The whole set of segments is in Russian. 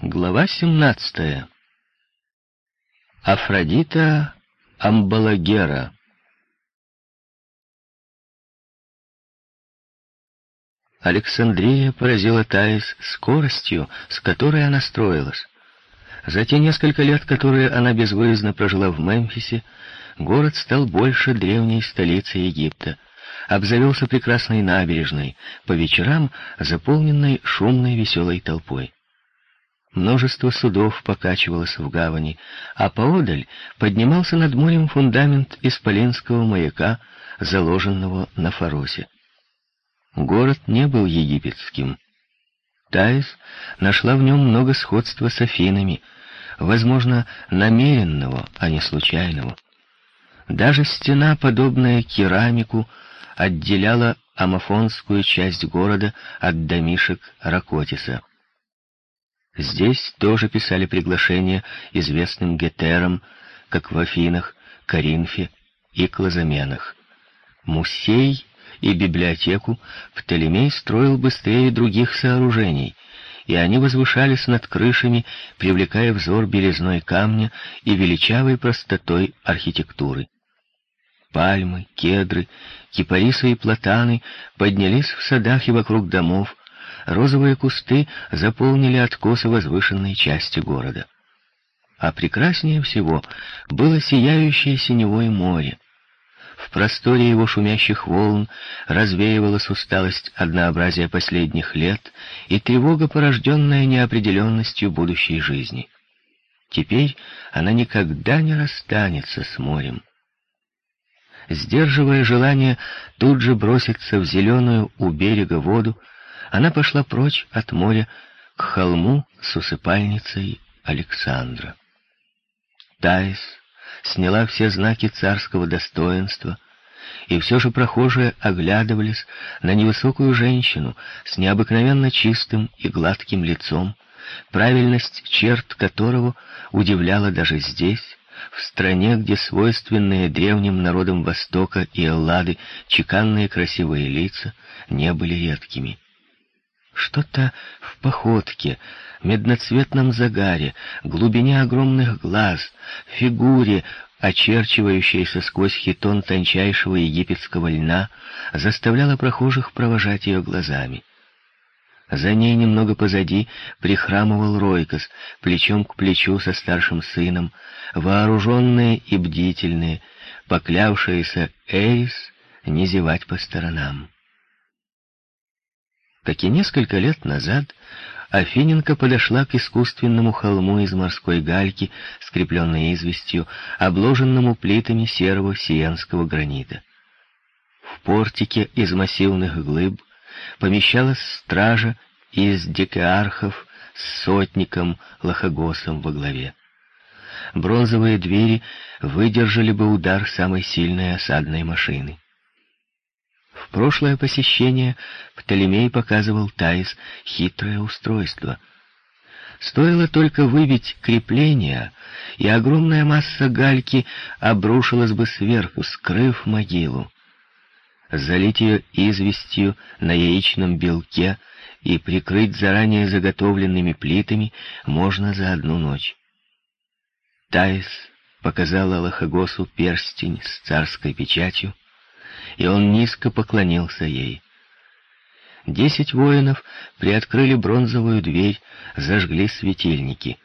Глава 17. Афродита Амбалагера. Александрия поразила Таис скоростью, с которой она строилась. За те несколько лет, которые она безвыездно прожила в Мемфисе, город стал больше древней столицы Египта, обзавелся прекрасной набережной, по вечерам заполненной шумной веселой толпой. Множество судов покачивалось в гавани, а поодаль поднимался над морем фундамент исполинского маяка, заложенного на Фаросе. Город не был египетским. Таис нашла в нем много сходства с Афинами, возможно, намеренного, а не случайного. Даже стена, подобная керамику, отделяла амафонскую часть города от домишек Ракотиса. Здесь тоже писали приглашения известным гетерам, как в Афинах, Коринфе и Клазаменах. Мусей и библиотеку Птолемей строил быстрее других сооружений, и они возвышались над крышами, привлекая взор белизной камня и величавой простотой архитектуры. Пальмы, кедры, кипарисы и платаны поднялись в садах и вокруг домов, розовые кусты заполнили откосы возвышенной части города. А прекраснее всего было сияющее синевое море. В просторе его шумящих волн развеивалась усталость однообразия последних лет и тревога, порожденная неопределенностью будущей жизни. Теперь она никогда не расстанется с морем. Сдерживая желание тут же броситься в зеленую у берега воду, она пошла прочь от моря к холму с усыпальницей Александра. Таис сняла все знаки царского достоинства, и все же прохожие оглядывались на невысокую женщину с необыкновенно чистым и гладким лицом, правильность черт которого удивляла даже здесь, в стране, где свойственные древним народам Востока и Эллады чеканные красивые лица не были редкими. Что-то в походке, медноцветном загаре, глубине огромных глаз, фигуре, очерчивающейся сквозь хитон тончайшего египетского льна, заставляло прохожих провожать ее глазами. За ней немного позади прихрамывал Ройкос, плечом к плечу со старшим сыном, вооруженные и бдительные, поклявшиеся Эрис не зевать по сторонам как и несколько лет назад, Афиненко подошла к искусственному холму из морской гальки, скрепленной известью, обложенному плитами серого сиенского гранита. В портике из массивных глыб помещалась стража из декеархов с сотником Лохогосом во главе. Бронзовые двери выдержали бы удар самой сильной осадной машины. В прошлое посещение Птолемей показывал Таис хитрое устройство. Стоило только выбить крепление, и огромная масса гальки обрушилась бы сверху, скрыв могилу. Залить ее известью на яичном белке и прикрыть заранее заготовленными плитами можно за одну ночь. Таис показала Лохогосу перстень с царской печатью, и он низко поклонился ей. Десять воинов приоткрыли бронзовую дверь, зажгли светильники.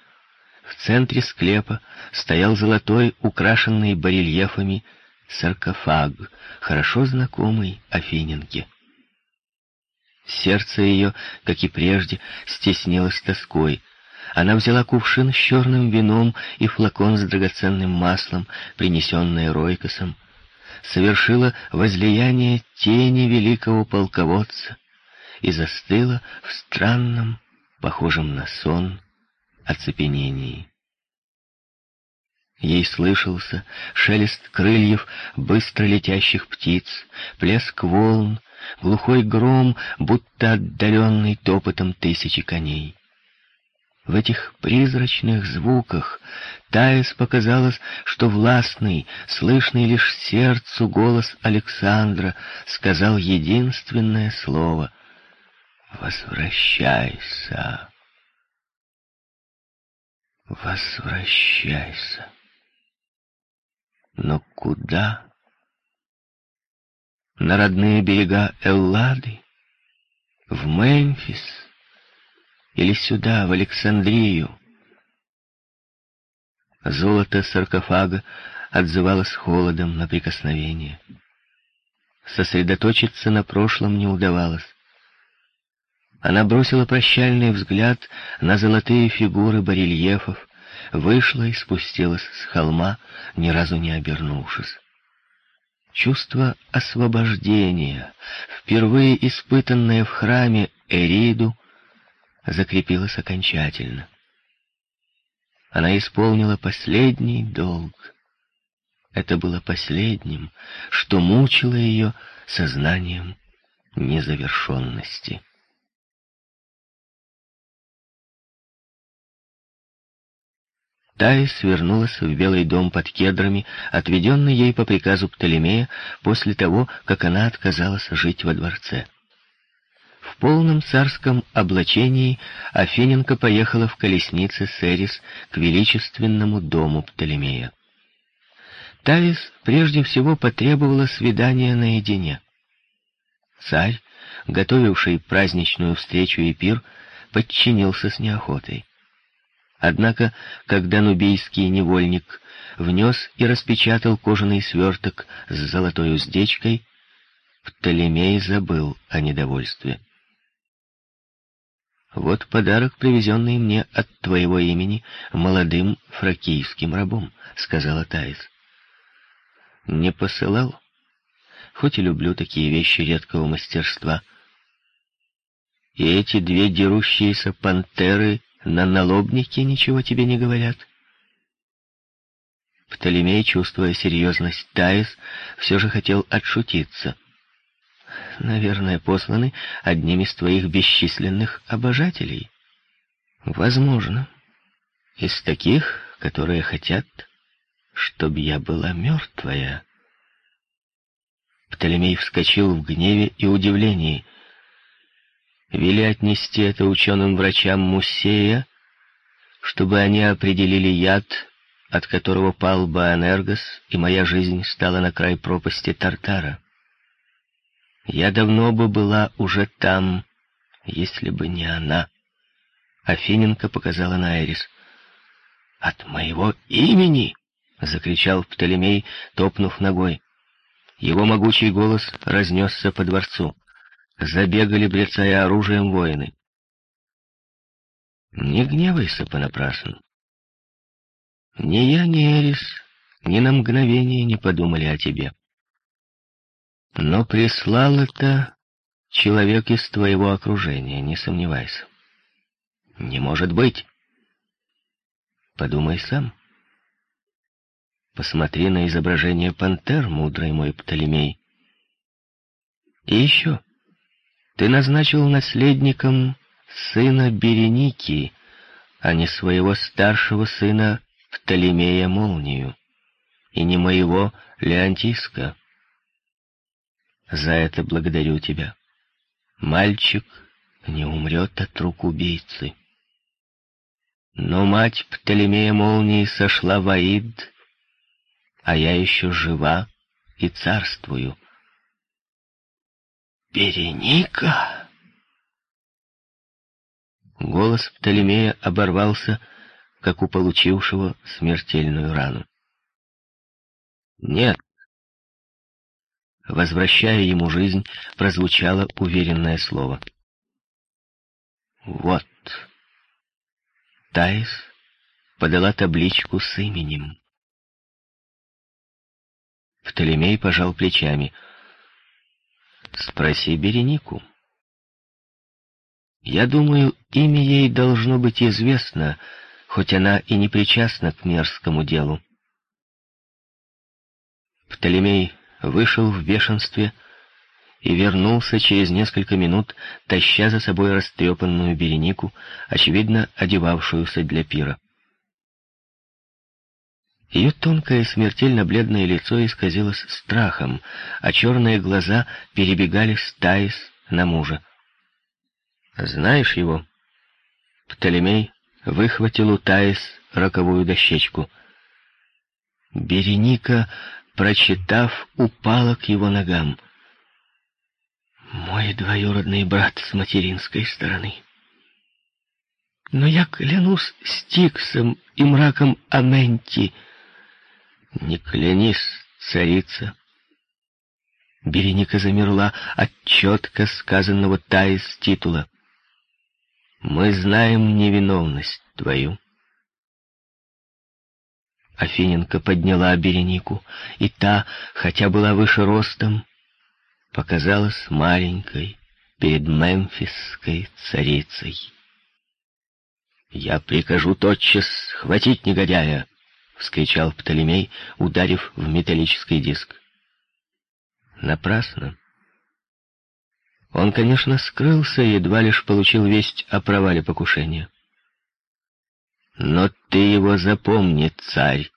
В центре склепа стоял золотой, украшенный барельефами, саркофаг, хорошо знакомый Афиненке. Сердце ее, как и прежде, стеснилось тоской. Она взяла кувшин с черным вином и флакон с драгоценным маслом, принесенные Ройкосом, совершила возлияние тени великого полководца и застыла в странном, похожем на сон, оцепенении. Ей слышался шелест крыльев быстро летящих птиц, плеск волн, глухой гром, будто отдаленный топотом тысячи коней. В этих призрачных звуках Таис показалось, что властный, слышный лишь сердцу голос Александра сказал единственное слово «Возвращайся». Возвращайся. Но куда? На родные берега Эллады? В Мемфис? Или сюда, в Александрию? Золото саркофага отзывалось холодом на прикосновение. Сосредоточиться на прошлом не удавалось. Она бросила прощальный взгляд на золотые фигуры барельефов, вышла и спустилась с холма, ни разу не обернувшись. Чувство освобождения, впервые испытанное в храме Эриду, закрепилось окончательно. Она исполнила последний долг. Это было последним, что мучило ее сознанием незавершенности. Таис вернулась в Белый дом под кедрами, отведенный ей по приказу Птолемея после того, как она отказалась жить во дворце. В полном царском облачении Афиненко поехала в колеснице Серис к величественному дому Птолемея. Таис прежде всего потребовала свидания наедине. Царь, готовивший праздничную встречу и пир, подчинился с неохотой. Однако, когда нубийский невольник внес и распечатал кожаный сверток с золотой уздечкой, Птолемей забыл о недовольстве. «Вот подарок, привезенный мне от твоего имени молодым фракийским рабом», — сказала Таис. «Не посылал, хоть и люблю такие вещи редкого мастерства. И эти две дерущиеся пантеры на налобнике ничего тебе не говорят. Птолемей, чувствуя серьезность Таис, все же хотел отшутиться. Наверное, посланы одним из твоих бесчисленных обожателей. Возможно. Из таких, которые хотят, чтобы я была мертвая. Птолемей вскочил в гневе и удивлении. Вели отнести это ученым врачам Муссея, чтобы они определили яд, от которого пал Баэнергос, и моя жизнь стала на край пропасти Тартара. Я давно бы была уже там, если бы не она. Афиненко показала на Эрис. «От моего имени!» — закричал Птолемей, топнув ногой. Его могучий голос разнесся по дворцу. Забегали, брецая оружием, воины. Не гневайся понапрасну. Ни я, ни Эрис ни на мгновение не подумали о тебе. Но прислал это человек из твоего окружения, не сомневайся. Не может быть. Подумай сам. Посмотри на изображение пантер, мудрый мой Птолемей. И еще. Ты назначил наследником сына Береники, а не своего старшего сына Птолемея Молнию, и не моего Леонтиска. За это благодарю тебя. Мальчик не умрет от рук убийцы. Но мать Птолемея Молнии сошла в Аид, а я еще жива и царствую. «Береника!» Голос Птолемея оборвался, как у получившего смертельную рану. «Нет!» Возвращая ему жизнь, прозвучало уверенное слово. «Вот!» Таис подала табличку с именем. Птолемей пожал плечами — Спроси Беренику. Я думаю, имя ей должно быть известно, хоть она и не причастна к мерзкому делу. Птолемей вышел в бешенстве и вернулся через несколько минут, таща за собой растрепанную Беренику, очевидно, одевавшуюся для пира. Ее тонкое, смертельно бледное лицо исказилось страхом, а черные глаза перебегали с Таис на мужа. «Знаешь его?» Птолемей выхватил у Таис роковую дощечку. Береника, прочитав, упала к его ногам. «Мой двоюродный брат с материнской стороны. Но я клянусь Стиксом и мраком Аменти. Не клянись, царица». Береника замерла от четко сказанного Таис титула. «Мы знаем невиновность твою». Афиненко подняла Беренику, и та, хотя была выше ростом, показалась маленькой перед мемфисской царицей. «Я прикажу тотчас схватить негодяя!» — вскричал Птолемей, ударив в металлический диск. Напрасно. Он, конечно, скрылся, едва лишь получил весть о провале покушения. «Но ты его запомни, царь!»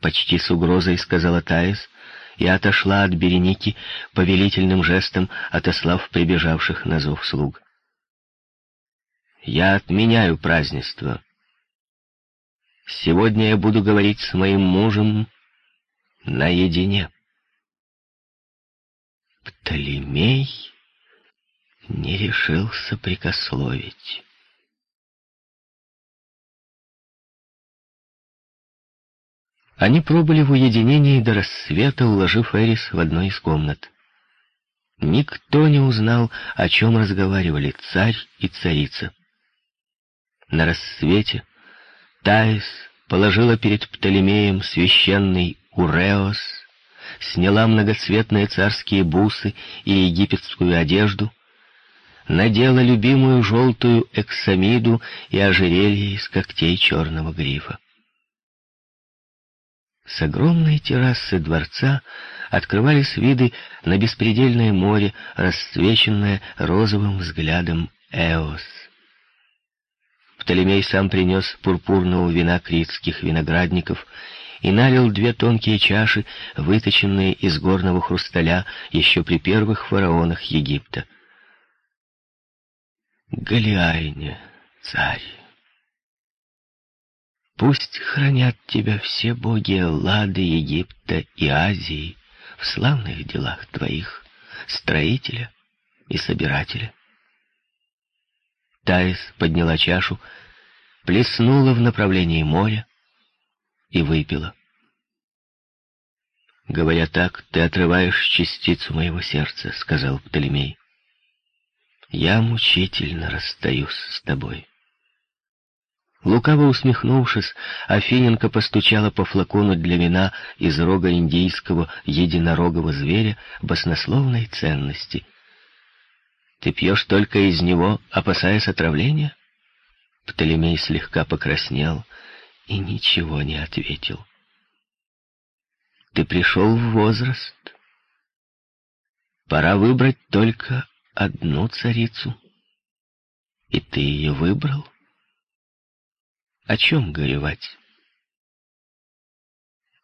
Почти с угрозой сказала Таис и отошла от Береники повелительным жестом, отослав прибежавших на зов слуг. «Я отменяю празднество. Сегодня я буду говорить с моим мужем наедине». Птолемей не решился прикословить. Они пробыли в уединении до рассвета, уложив Эрис в одной из комнат. Никто не узнал, о чем разговаривали царь и царица. На рассвете Таис положила перед Птолемеем священный Уреос, сняла многоцветные царские бусы и египетскую одежду, надела любимую желтую эксамиду и ожерелье из когтей черного грифа. С огромной террасы дворца открывались виды на беспредельное море, расцвеченное розовым взглядом Эос. Птолемей сам принес пурпурного вина критских виноградников и налил две тонкие чаши, выточенные из горного хрусталя еще при первых фараонах Египта. Галиайне, царь, Пусть хранят тебя все боги Эллады, Египта и Азии в славных делах твоих, строителя и собирателя. Таис подняла чашу, плеснула в направлении моря и выпила. «Говоря так, ты отрываешь частицу моего сердца», — сказал Птолемей. «Я мучительно расстаюсь с тобой». Лукаво усмехнувшись, Афиненко постучала по флакону для вина из рога индийского единорогого зверя баснословной ценности. «Ты пьешь только из него, опасаясь отравления?» Птолемей слегка покраснел и ничего не ответил. «Ты пришел в возраст. Пора выбрать только одну царицу. И ты ее выбрал?» О чем горевать?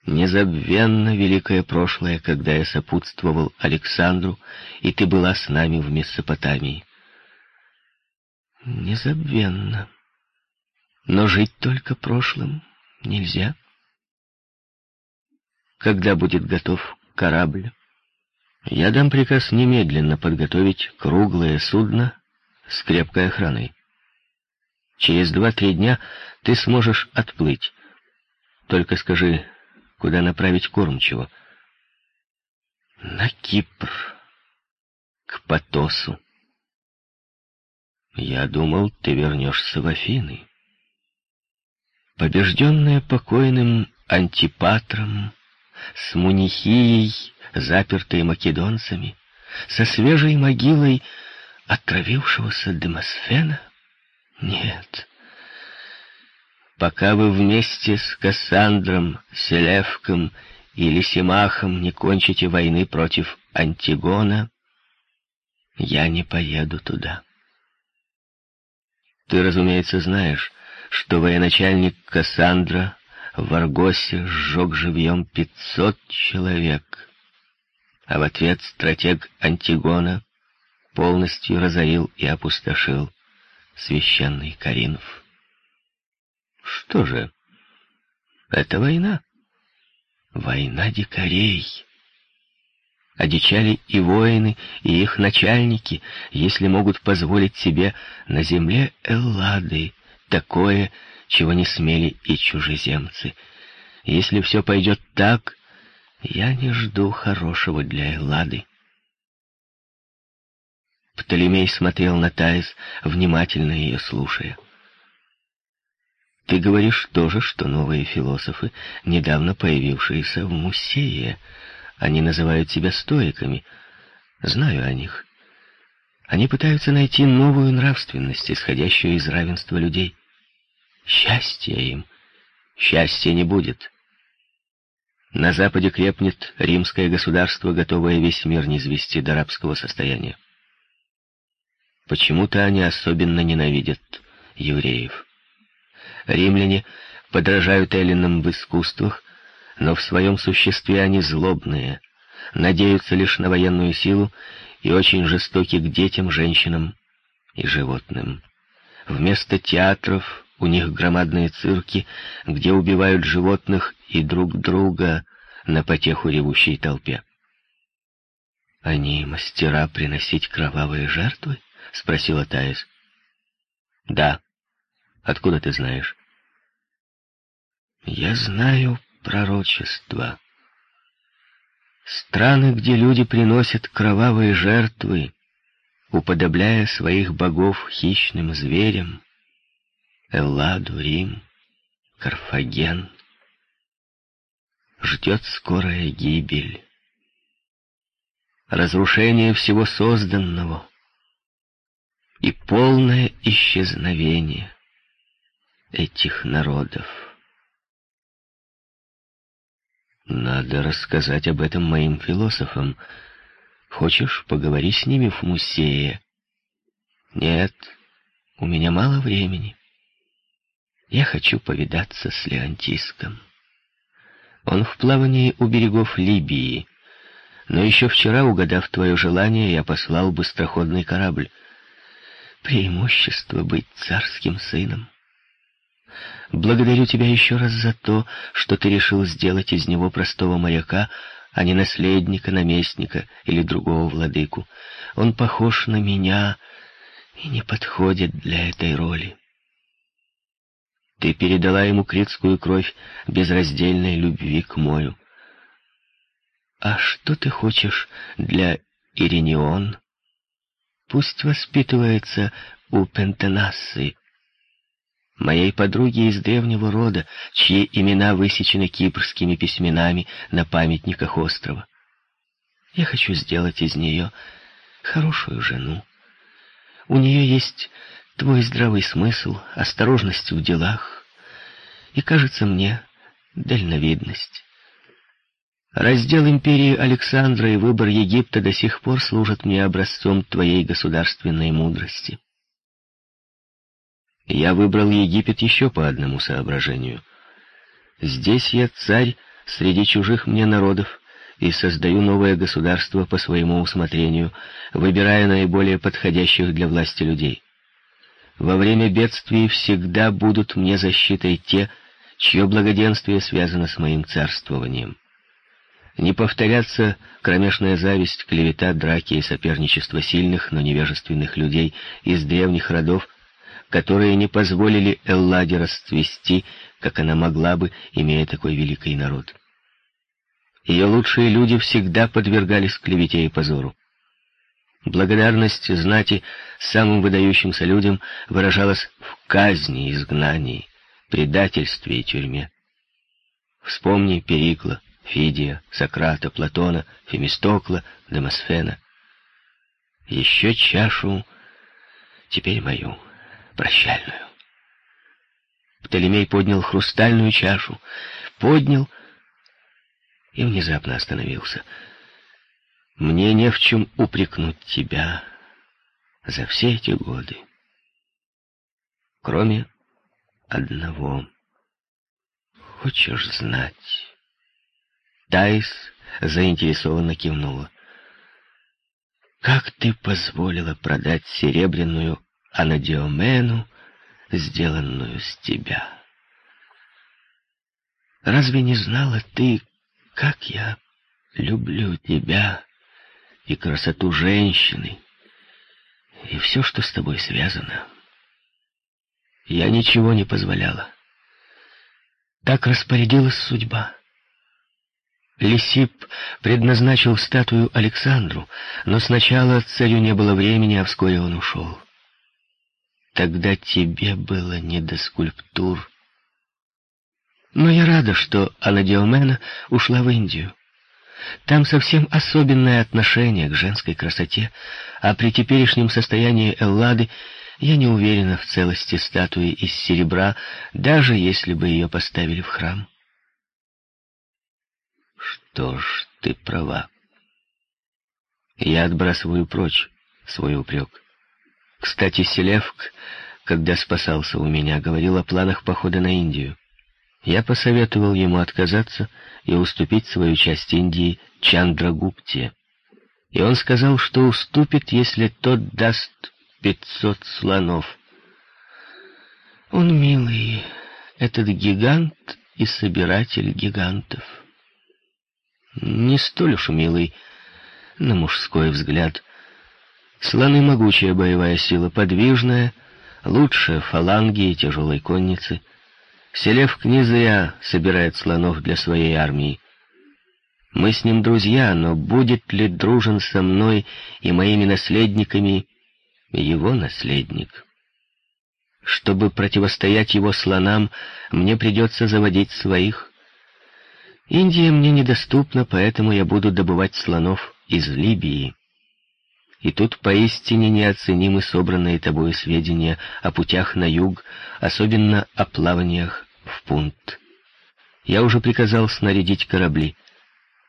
Незабвенно великое прошлое, когда я сопутствовал Александру, и ты была с нами в Месопотамии. Незабвенно. Но жить только прошлым нельзя. Когда будет готов корабль? Я дам приказ немедленно подготовить круглое судно с крепкой охраной. Через два-три дня ты сможешь отплыть. Только скажи, куда направить кормчего? На Кипр, к Потосу. Я думал, ты вернешься в Афины. Побежденная покойным Антипатром, с Мунихией, запертой македонцами, со свежей могилой отравившегося Демосфена — нет. Пока вы вместе с Кассандром, Селевком и Лисимахом не кончите войны против Антигона, я не поеду туда. Ты, разумеется, знаешь, что военачальник Кассандра в Аргосе сжег живьем пятьсот человек, а в ответ стратег Антигона полностью разорил и опустошил священный Каринф. Что же? Это война. Война дикарей. Одичали и воины, и их начальники, если могут позволить себе на земле Эллады такое, чего не смели и чужеземцы. Если все пойдет так, я не жду хорошего для Эллады. Птолемей смотрел на Таис, внимательно ее слушая. «Ты говоришь тоже, что новые философы, недавно появившиеся в Муссее, они называют себя стоиками. Знаю о них. Они пытаются найти новую нравственность, исходящую из равенства людей. Счастья им. Счастья не будет. На Западе крепнет римское государство, готовое весь мир низвести до рабского состояния. Почему-то они особенно ненавидят евреев. Римляне подражают эллинам в искусствах, но в своем существе они злобные, надеются лишь на военную силу и очень жестоки к детям, женщинам и животным. Вместо театров у них громадные цирки, где убивают животных и друг друга на потеху ревущей толпе. «Они мастера приносить кровавые жертвы?» — спросила Таис. «Да. Откуда ты знаешь?» «Я знаю пророчество. Страны, где люди приносят кровавые жертвы, уподобляя своих богов хищным зверям, Элладу, Рим, Карфаген, ждет скорая гибель, разрушение всего созданного и полное исчезновение этих народов. Надо рассказать об этом моим философам. Хочешь, поговори с ними в музее? Нет, у меня мало времени. Я хочу повидаться с Леонтиском. Он в плавании у берегов Либии. Но еще вчера, угадав твое желание, я послал быстроходный корабль. Преимущество быть царским сыном. Благодарю тебя еще раз за то, что ты решил сделать из него простого моряка, а не наследника, наместника или другого владыку. Он похож на меня и не подходит для этой роли. Ты передала ему критскую кровь безраздельной любви к морю. А что ты хочешь для Иринион? Пусть воспитывается у Пентенассы, моей подруги из древнего рода, чьи имена высечены кипрскими письменами на памятниках острова. Я хочу сделать из нее хорошую жену. У нее есть твой здравый смысл, осторожность в делах и, кажется мне, дальновидность. Раздел империи Александра и выбор Египта до сих пор служат мне образцом твоей государственной мудрости. Я выбрал Египет еще по одному соображению. Здесь я царь среди чужих мне народов и создаю новое государство по своему усмотрению, выбирая наиболее подходящих для власти людей. Во время бедствий всегда будут мне защитой те, чье благоденствие связано с моим царствованием. Не повторятся кромешная зависть, клевета, драки и соперничество сильных, но невежественных людей из древних родов, которые не позволили Элладе расцвести, как она могла бы, имея такой великий народ. Ее лучшие люди всегда подвергались клевете и позору. Благодарность знати самым выдающимся людям выражалась в казни, изгнании, предательстве и тюрьме. Вспомни Перикла, Фидия, Сократа, Платона, Фемистокла, Демосфена. Еще чашу, теперь мою прощальную. Птолемей поднял хрустальную чашу, поднял и внезапно остановился. Мне не в чем упрекнуть тебя за все эти годы, кроме одного. Хочешь знать? Тайс заинтересованно кивнула. Как ты позволила продать серебряную Анадиомену, сделанную с тебя. Разве не знала ты, как я люблю тебя и красоту женщины, и все, что с тобой связано? Я ничего не позволяла. Так распорядилась судьба. Лисип предназначил статую Александру, но сначала царю не было времени, а вскоре он ушел. Тогда тебе было не до скульптур. Но я рада, что Анадиомена ушла в Индию. Там совсем особенное отношение к женской красоте, а при теперешнем состоянии Эллады я не уверена в целости статуи из серебра, даже если бы ее поставили в храм. Что ж, ты права. Я отбрасываю прочь свой упрек. Кстати, Селевк, когда спасался у меня, говорил о планах похода на Индию. Я посоветовал ему отказаться и уступить свою часть Индии Чандрагупте. И он сказал, что уступит, если тот даст пятьсот слонов. Он милый, этот гигант и собиратель гигантов. Не столь уж милый, на мужской взгляд. Слоны — могучая боевая сила, подвижная, лучше фаланги и тяжелой конницы — Селевк не зря собирает слонов для своей армии. Мы с ним друзья, но будет ли дружен со мной и моими наследниками его наследник? Чтобы противостоять его слонам, мне придется заводить своих. Индия мне недоступна, поэтому я буду добывать слонов из Либии. И тут поистине неоценимы собранные тобой сведения о путях на юг, особенно о плаваниях в пункт. Я уже приказал снарядить корабли.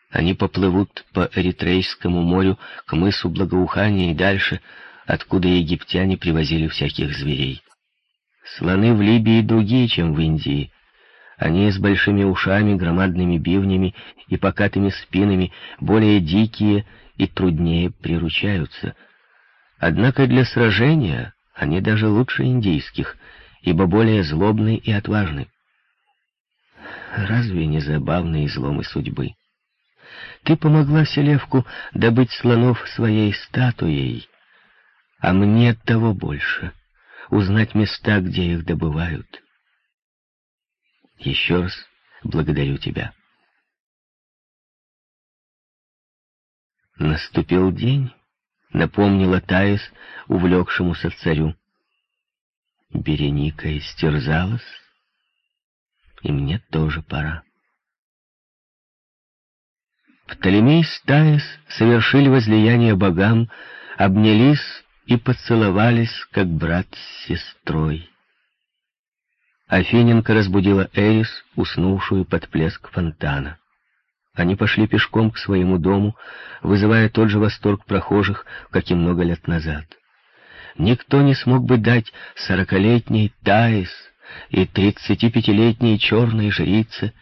Они поплывут по Эритрейскому морю к мысу Благоухания и дальше, откуда египтяне привозили всяких зверей. Слоны в Либии другие, чем в Индии. Они с большими ушами, громадными бивнями и покатыми спинами, более дикие и труднее приручаются. Однако для сражения они даже лучше индийских, ибо более злобны и отважны. Разве не забавные изломы судьбы? Ты помогла Селевку добыть слонов своей статуей, а мне того больше — узнать места, где их добывают. Еще раз благодарю тебя. Наступил день, напомнила Таис увлекшемуся царю. Береника истерзалась, и мне тоже пора. Птолемей с Таис совершили возлияние богам, обнялись и поцеловались, как брат с сестрой. Афиненко разбудила Эрис, уснувшую под плеск фонтана. Они пошли пешком к своему дому, вызывая тот же восторг прохожих, как и много лет назад. Никто не смог бы дать сорокалетней Таис и тридцатипятилетней черной жрице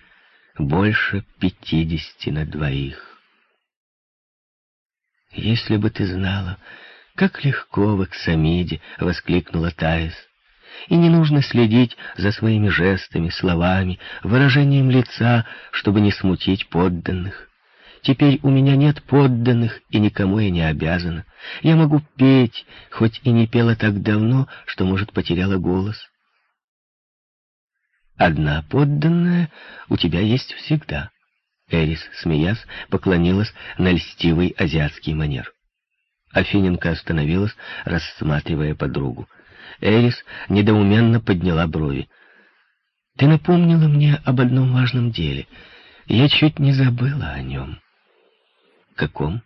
больше пятидесяти на двоих. «Если бы ты знала, как легко в Аксамиде!» — воскликнула Таис. «И не нужно следить за своими жестами, словами, выражением лица, чтобы не смутить подданных. Теперь у меня нет подданных, и никому я не обязана. Я могу петь, хоть и не пела так давно, что, может, потеряла голос. Одна подданная у тебя есть всегда. Эрис, смеясь, поклонилась на льстивый азиатский манер. Афиненко остановилась, рассматривая подругу. Эрис недоуменно подняла брови. «Ты напомнила мне об одном важном деле. Я чуть не забыла о нем». «Каком?»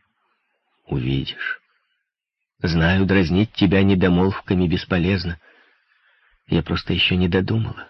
«Увидишь. Знаю, дразнить тебя недомолвками бесполезно. Я просто еще не додумала».